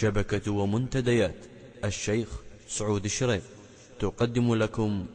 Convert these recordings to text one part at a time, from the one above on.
شبكة ومنتديات. الشيخ سعود الشريف تقدم لكم.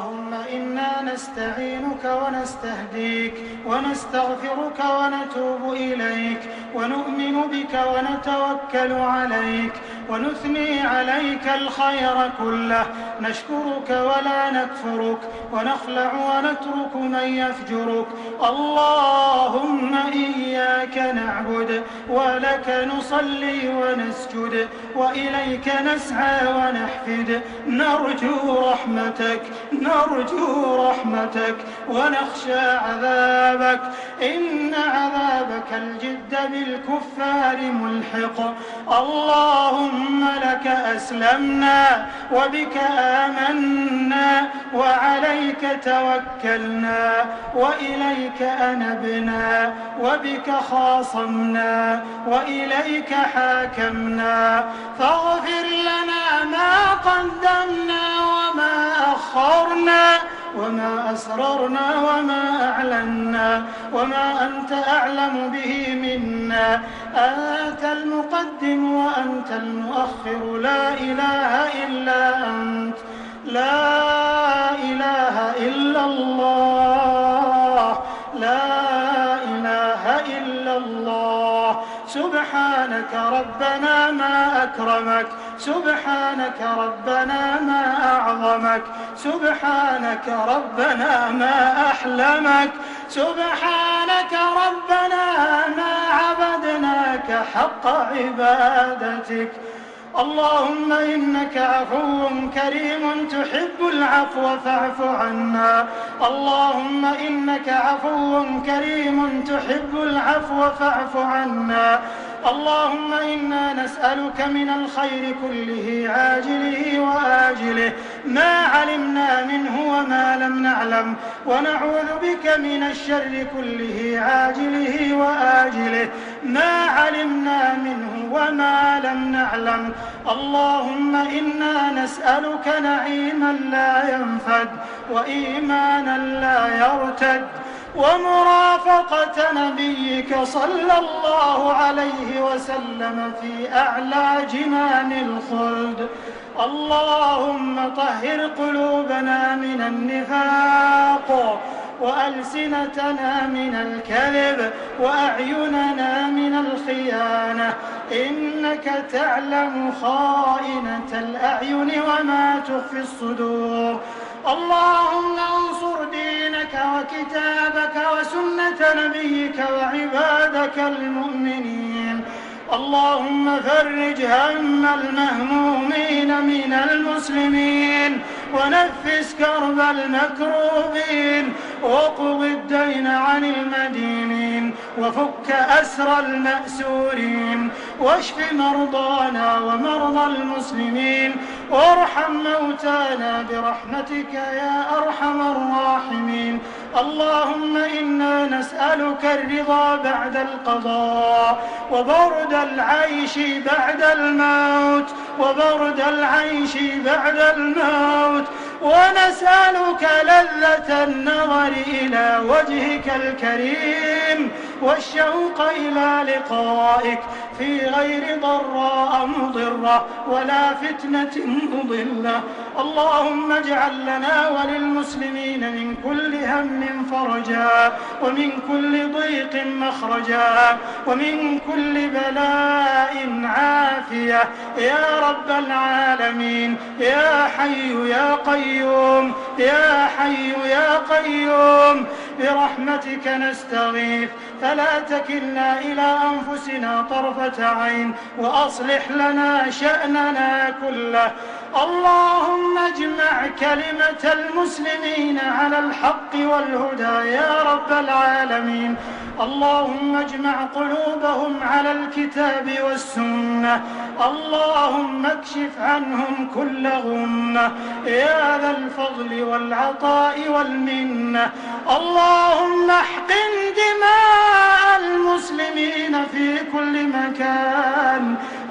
اللهم إنا نستعينك ونستهديك ونستغفرك ونتوب إليك ونؤمن بك ونتوكل عليك ونثني عليك الخير كله. نشكرك ولا نكفرك ونخلع ونترك من يفجرك. اللهم إياك نعبد ولك نصلي ونسجد وإليك نسعى ونحفد. نرجو رحمتك نرجو رحمتك ونخشى عذابك. إن عذابك الجد بالكفار ملحق. اللهم لك أسلمنا وبك آمنا وعليك توكلنا وإليك أنبنا وبك خاصمنا وإليك حاكمنا فاغفر لنا ما قدمنا وما أخرنا وما أسررنا وما أعلنا وما أنت أعلم به منا أنت المقدم وأنت المؤخر لا إله إلا أنت لا إلا الله. لا إله إلا الله. سبحانك ربنا ما أكرمك. سبحانك ربنا ما أعظمك. سبحانك ربنا ما أحلمك. سبحانك ربنا ما عبدناك حق عبادتك. اللهم إنك عفو كريم تحب العفو فاعف عنا. اللهم إنك عفو كريم تحب العفو فاعف عنا. اللهم إنا نسألك من الخير كله عاجله وآجله. ما علمنا منه وما لم نعلم. ونعوذ بك من الشر كله عاجله وآجله. ما علمنا منه وما لم نعلم. اللهم إنا نسألك نعيما لا ينفد وإيمانا لا يرتد ومرافقة نبيك صلى الله عليه وسلم في أعلى جنان الخلد. اللهم طهر قلوبنا من النفاق وألسنتنا من الكذب وأعيننا من الخيانة. إنك تعلم خائنة الأعين وما تخفي الصدور. اللهم انصر دينك وكتابك وسنة نبيك وعبادك المؤمنين. اللهم فرج هم المهمومين من المسلمين ونفس كرب المكروبين. وقض الدين عن المدينين وفك أسر المأسورين واشف مرضانا ومرضى المسلمين وارحم موتانا برحمتك يا أرحم الراحمين اللهم إنا نسألك الرضا بعد القضاء وبرد العيش بعد الموت وبرد العيش بعد الموت ونسألك لذة النظر إلى وجهك الكريم. والشوق إلى لقائك في غير ضراء مضرة ولا فتنة مضلة. اللهم اجعل لنا وللمسلمين من كل هم فرجا ومن كل ضيق مخرجا ومن كل بلاء عافية. يا رب العالمين يا حي يا قيوم يا حي يا قيوم برحمتك نستغيث فلا تكلنا إلى أنفسنا طرفة عين وأصلح لنا شأننا كله. اللهم اجمع كلمة المسلمين على الحق والهدى يا رب العالمين. اللهم اجمع قلوبهم على الكتاب والسنة. اللهم اكشف عنهم كل غمة يا ذا الفضل والعطاء والمنة. اللهم احقن دماء المسلمين في كل مكان.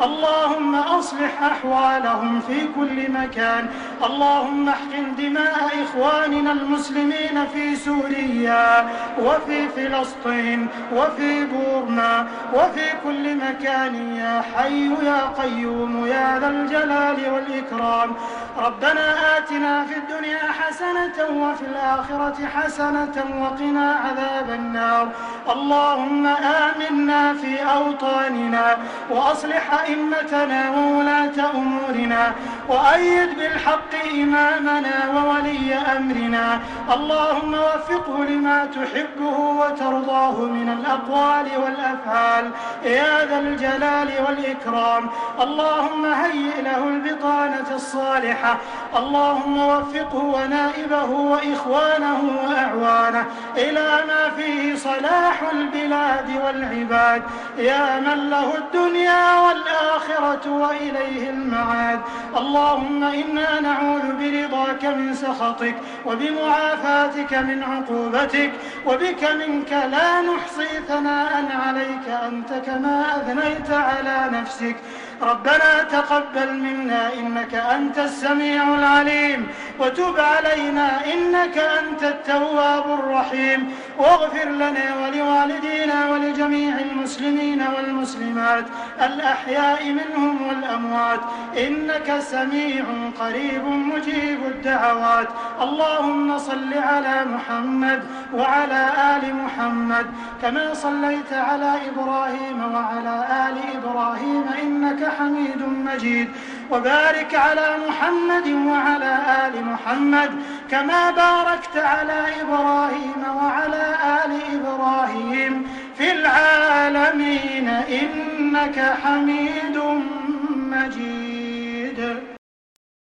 اللهم أصلح أحوالهم في كل مكان. اللهم احقن دماء إخواننا المسلمين في سوريا وفي فلسطين وفي بورما وفي كل مكان. يا حي يا قيوم يا ذا الجلال والإكرام. ربنا آتنا في الدنيا حسنة وفي الآخرة حسنة وقنا عذاب النار. اللهم آمنا في أوطاننا وأصلح أئمتنا وولاة أمورنا وأيد بالحق إمامنا وولي أمرنا. اللهم وفقه لما تحبه وترضاه من الأقوال والأفعال. يا ذا الجلال والإكرام. اللهم هيئ له البطانة الصالحة. اللهم وفقه ونائبه وإخوانه وأعوانه. إلى ما فيه صلاح البلاد والعباد. يا من له الدنيا والآخرة وإليه المعاد. اللهم إنا نعوذ برضاك من سخطك وبمعافاتك من عقوبتك وبك منك لا نحصي ثناء عليك أنت كما أثنيت على نفسك. ربنا تقبل منا إنك أنت السميع العليم وتب علينا إنك أنت التواب الرحيم. واغفر لنا ولوالدينا ولجميع المسلمين والمسلمات الأحياء منهم والأموات. إنك سميع قريب مجيب الدعوات. اللهم صل على محمد وعلى آل محمد كما صليت على إبراهيم وعلى آل إبراهيم إنك حميد مجيد. وبارك على محمد وعلى آل محمد كما باركت على إبراهيم وعلى آل إبراهيم في العالمين إنك حميد مجيد.